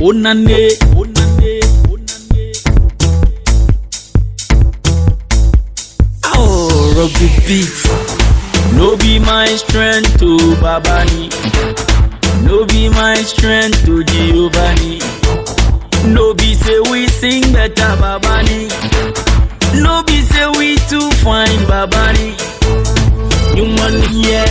Onane, onane. Oh, rugby beats. No be my strength to Babani. No be my strength to Giovanni. No be say we sing better Babani. No be say we too fine Babani. New money, Yeah.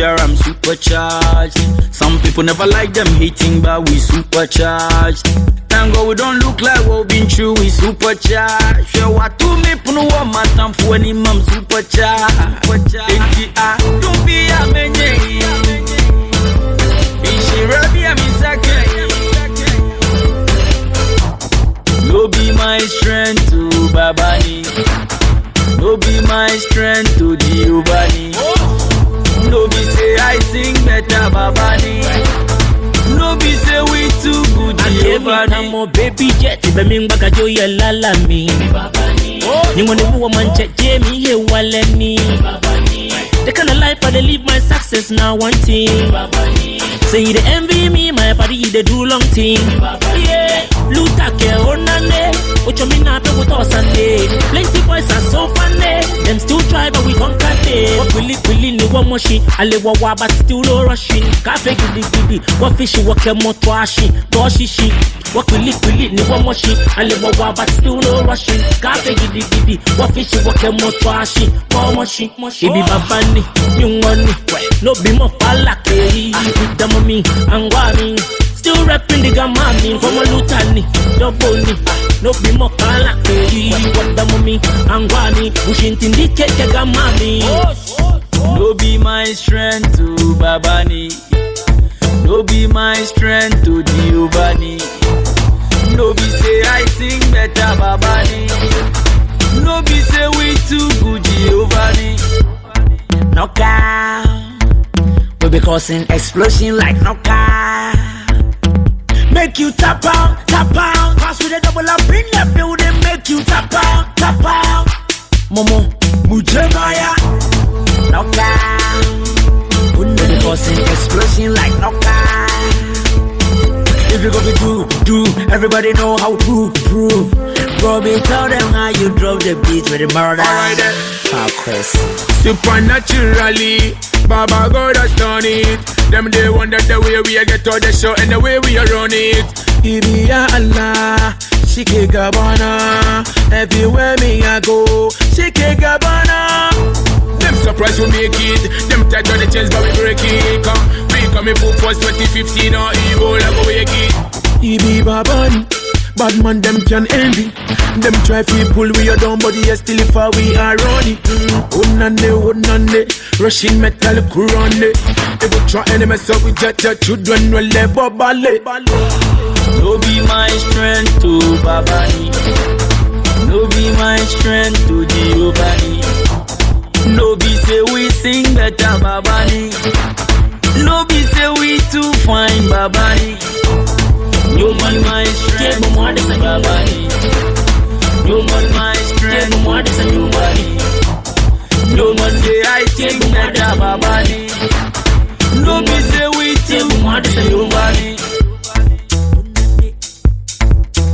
Soldier, I'm supercharged. Some people never like them hating, but we supercharged. Thank God we don't look like we've been through, we supercharged. Sure, what to me, puno my matam for any mum supercharged. Don't be a menye. Ishi rabi a misake. No be my strength to Babani. No be my strength to be say I sing better Babani. No be say we too good every time Giovanni. my baby jet, be ming baga jo ya lala mi. You want to woman check Jamie he wale ni. The kind of life I dey live my success now one thing. Say you dey envy me, my body you dey do long thing. Yeah, luta ke onane, oh, really ni wa rushing. Cafe gidi gidi, what fishy what ke mo twashi, toshi shi. What really really ni wa moshi, ale wa wa but still no rushing. Cafe gidi gidi, what fishy what ke mo twashi, mo moshi. Ibi babani, nyungoni, no be mo fala kei. Damo mi, angwa mi. Still rapping the gamami, from a lutani, double No be mo fala kei. What damo mi, angwa mi. Bushin tindi keke gamami. No be my strength to Babani. No be my strength to Giovanni. No be say I sing better Babani. No be say we too good Giovanni. Knockout. We be causing explosion like knockout. Make you tap out, tap out. Pass with a double up in your building. Make you tap out, tap out. Momo, Mujemaya. Everybody know how to prove. Bro, be tell them how you drove the beat with the murder. Alright then. Ah, Chris. Supernaturally, Baba God has done it. Them they wonder the way we get all the show and the way we are run it. Ibi ya Allah, Shike Gabana. Everywhere me I go, Shike Gabana. Them surprised we make it. Them tight on the chance but we break it. Come, we coming for first 2015 or evil like we wake it. Ibi Babani. Bad man, them can envy. Them try pull we are down, but yes, still if we are running. Mm. Onande, onande, Rashid Metal kurande. They will try and mess up with jet children will let bobale. No be my strength to Babani. No be my strength to Giovanni. No be say we sing better Babani. No be say we too fine Babani. No be my strength to Babani. No be my strength to Giovanni. No be say I sing better Babani. No be say we too fine Giovanni.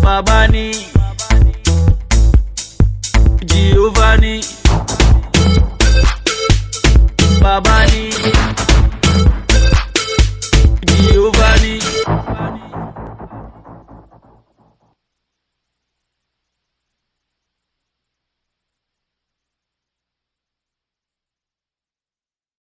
Babani Giovanni Babani